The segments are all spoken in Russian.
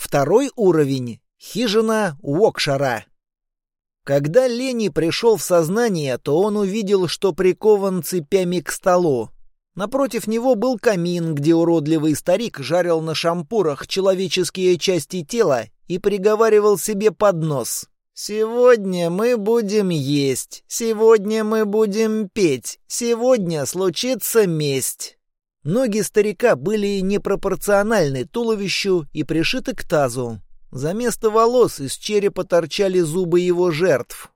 Второй уровень — хижина Уокшара. Когда Лени пришел в сознание, то он увидел, что прикован цепями к столу. Напротив него был камин, где уродливый старик жарил на шампурах человеческие части тела и приговаривал себе под нос. «Сегодня мы будем есть, сегодня мы будем петь, сегодня случится месть». Ноги старика были непропорциональны туловищу и пришиты к тазу. За место волос из черепа торчали зубы его жертв.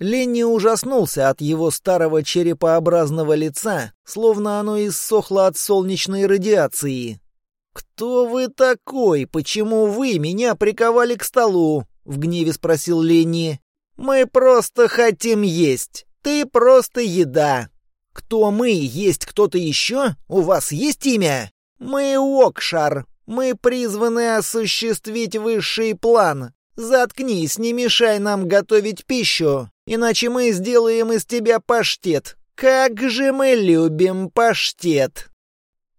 Ленни ужаснулся от его старого черепообразного лица, словно оно иссохло от солнечной радиации. «Кто вы такой? Почему вы меня приковали к столу?» — в гневе спросил Ленни. «Мы просто хотим есть. Ты просто еда. Кто мы? Есть кто-то еще? У вас есть имя? Мы Окшар. Мы призваны осуществить высший план. Заткнись, не мешай нам готовить пищу, иначе мы сделаем из тебя паштет. Как же мы любим паштет!»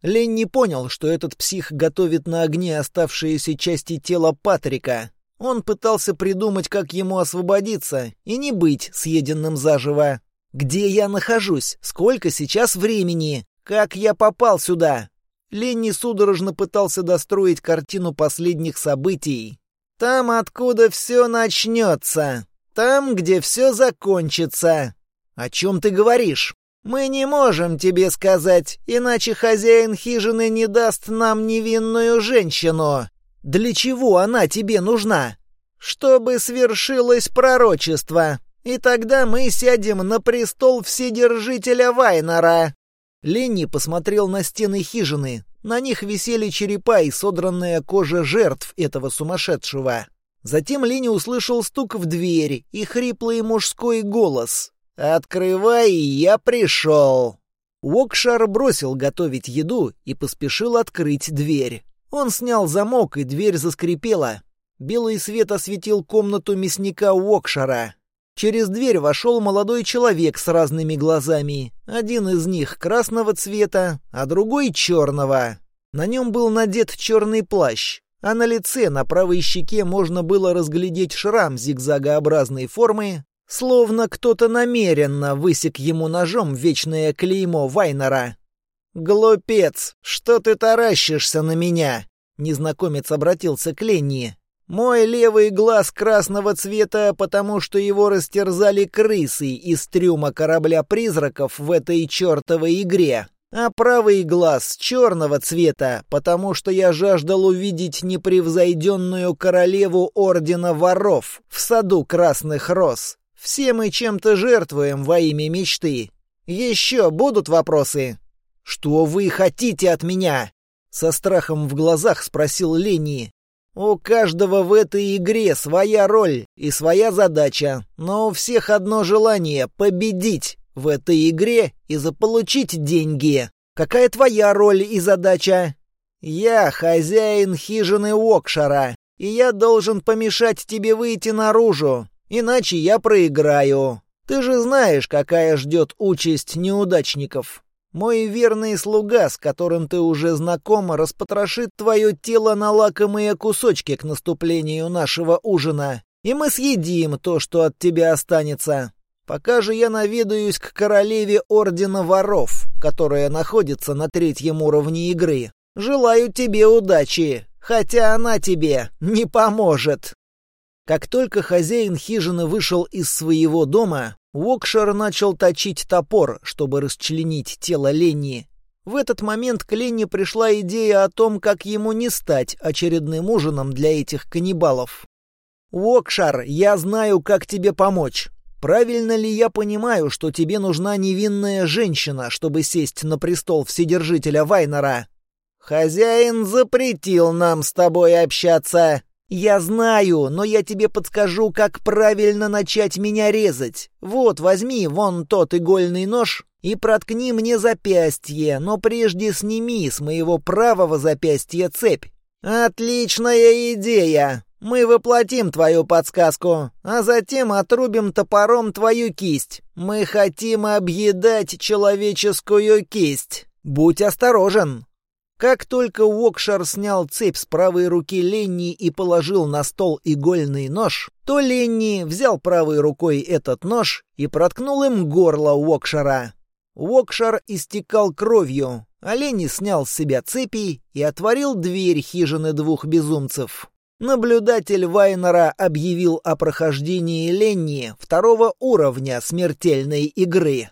Лень не понял, что этот псих готовит на огне оставшиеся части тела Патрика. Он пытался придумать, как ему освободиться и не быть съеденным заживо. «Где я нахожусь? Сколько сейчас времени? Как я попал сюда?» Ленни судорожно пытался достроить картину последних событий. «Там, откуда все начнется. Там, где все закончится». «О чем ты говоришь?» «Мы не можем тебе сказать, иначе хозяин хижины не даст нам невинную женщину». «Для чего она тебе нужна?» «Чтобы свершилось пророчество, и тогда мы сядем на престол Вседержителя Вайнера». Ленни посмотрел на стены хижины. На них висели черепа и содранная кожа жертв этого сумасшедшего. Затем Ленни услышал стук в дверь и хриплый мужской голос. «Открывай, я пришел!» Уокшар бросил готовить еду и поспешил открыть дверь. Он снял замок, и дверь заскрипела. Белый свет осветил комнату мясника Уокшара. Через дверь вошел молодой человек с разными глазами. Один из них красного цвета, а другой черного. На нем был надет черный плащ, а на лице на правой щеке можно было разглядеть шрам зигзагообразной формы, словно кто-то намеренно высек ему ножом вечное клеймо Вайнера. «Глупец, что ты таращишься на меня?» Незнакомец обратился к Ленни. Мой левый глаз красного цвета, потому что его растерзали крысы из трюма корабля призраков в этой чертовой игре. А правый глаз черного цвета, потому что я жаждал увидеть непревзойденную королеву Ордена Воров в саду Красных Роз. Все мы чем-то жертвуем во имя мечты. Еще будут вопросы? Что вы хотите от меня? Со страхом в глазах спросил Лени. У каждого в этой игре своя роль и своя задача, но у всех одно желание — победить в этой игре и заполучить деньги. Какая твоя роль и задача? Я хозяин хижины Окшара, и я должен помешать тебе выйти наружу, иначе я проиграю. Ты же знаешь, какая ждет участь неудачников. Мой верный слуга, с которым ты уже знаком, распотрошит твое тело на лакомые кусочки к наступлению нашего ужина, и мы съедим то, что от тебя останется. Пока же я наведаюсь к королеве Ордена Воров, которая находится на третьем уровне игры. Желаю тебе удачи, хотя она тебе не поможет». Как только хозяин хижины вышел из своего дома, Уокшер начал точить топор, чтобы расчленить тело Ленни. В этот момент к Ленни пришла идея о том, как ему не стать очередным ужином для этих каннибалов. «Уокшар, я знаю, как тебе помочь. Правильно ли я понимаю, что тебе нужна невинная женщина, чтобы сесть на престол Вседержителя Вайнера?» «Хозяин запретил нам с тобой общаться», «Я знаю, но я тебе подскажу, как правильно начать меня резать. Вот, возьми вон тот игольный нож и проткни мне запястье, но прежде сними с моего правого запястья цепь». «Отличная идея! Мы воплотим твою подсказку, а затем отрубим топором твою кисть. Мы хотим объедать человеческую кисть. Будь осторожен!» Как только Уокшар снял цепь с правой руки Ленни и положил на стол игольный нож, то Ленни взял правой рукой этот нож и проткнул им горло Уокшара. Уокшар истекал кровью, а Ленни снял с себя цепи и отворил дверь хижины двух безумцев. Наблюдатель Вайнера объявил о прохождении Ленни второго уровня смертельной игры.